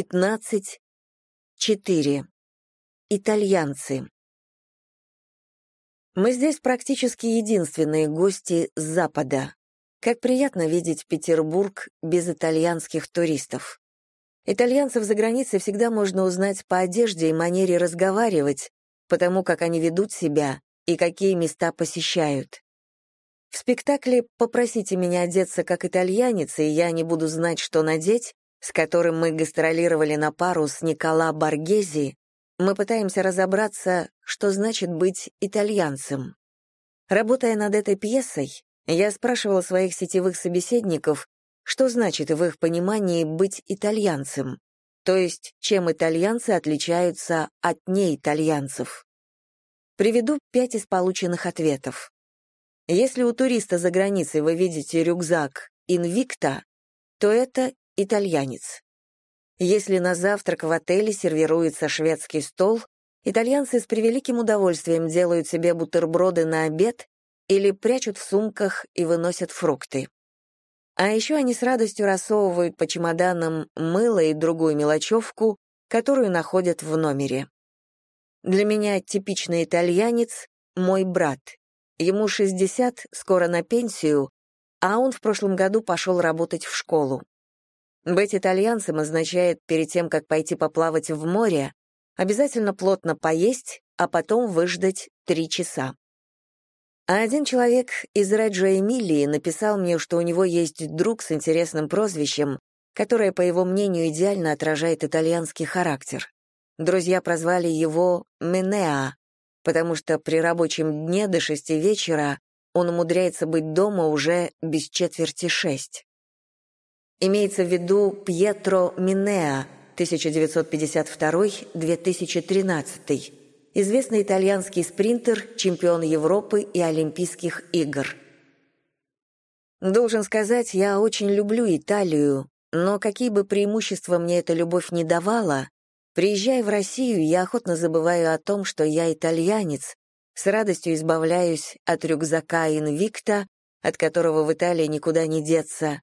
15, 4. Итальянцы. Мы здесь практически единственные гости с Запада. Как приятно видеть Петербург без итальянских туристов. Итальянцев за границей всегда можно узнать по одежде и манере разговаривать, потому как они ведут себя и какие места посещают. В спектакле «Попросите меня одеться как итальянец, и я не буду знать, что надеть», с которым мы гастролировали на пару с Никола Баргези, мы пытаемся разобраться, что значит быть итальянцем. Работая над этой пьесой, я спрашивала своих сетевых собеседников, что значит в их понимании быть итальянцем, то есть чем итальянцы отличаются от неитальянцев. Приведу пять из полученных ответов. Если у туриста за границей вы видите рюкзак «Инвикта», то это итальянец. Если на завтрак в отеле сервируется шведский стол, итальянцы с превеликим удовольствием делают себе бутерброды на обед или прячут в сумках и выносят фрукты. А еще они с радостью рассовывают по чемоданам мыло и другую мелочевку, которую находят в номере. Для меня типичный итальянец — мой брат. Ему 60, скоро на пенсию, а он в прошлом году пошел работать в школу. Быть итальянцем означает перед тем, как пойти поплавать в море, обязательно плотно поесть, а потом выждать три часа. А один человек из Реджо Эмилии написал мне, что у него есть друг с интересным прозвищем, которое, по его мнению, идеально отражает итальянский характер. Друзья прозвали его Менеа, потому что при рабочем дне до шести вечера он умудряется быть дома уже без четверти шесть. Имеется в виду Пьетро Минеа, 1952-2013, известный итальянский спринтер, чемпион Европы и Олимпийских игр. Должен сказать, я очень люблю Италию, но какие бы преимущества мне эта любовь не давала, приезжая в Россию, я охотно забываю о том, что я итальянец, с радостью избавляюсь от рюкзака Инвикта, от которого в Италии никуда не деться,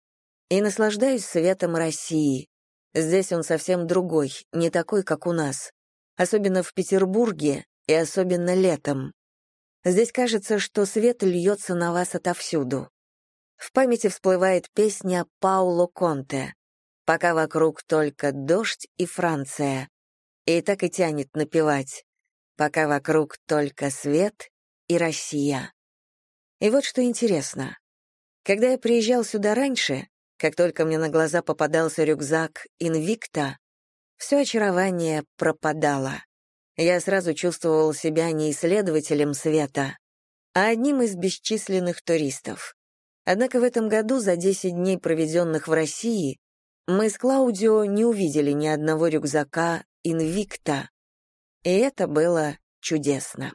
и наслаждаюсь светом России. Здесь он совсем другой, не такой, как у нас. Особенно в Петербурге и особенно летом. Здесь кажется, что свет льется на вас отовсюду. В памяти всплывает песня Пауло Конте «Пока вокруг только дождь и Франция». И так и тянет напевать «Пока вокруг только свет и Россия». И вот что интересно. Когда я приезжал сюда раньше, как только мне на глаза попадался рюкзак «Инвикта», все очарование пропадало. Я сразу чувствовал себя не исследователем света, а одним из бесчисленных туристов. Однако в этом году, за 10 дней, проведенных в России, мы с Клаудио не увидели ни одного рюкзака «Инвикта», и это было чудесно.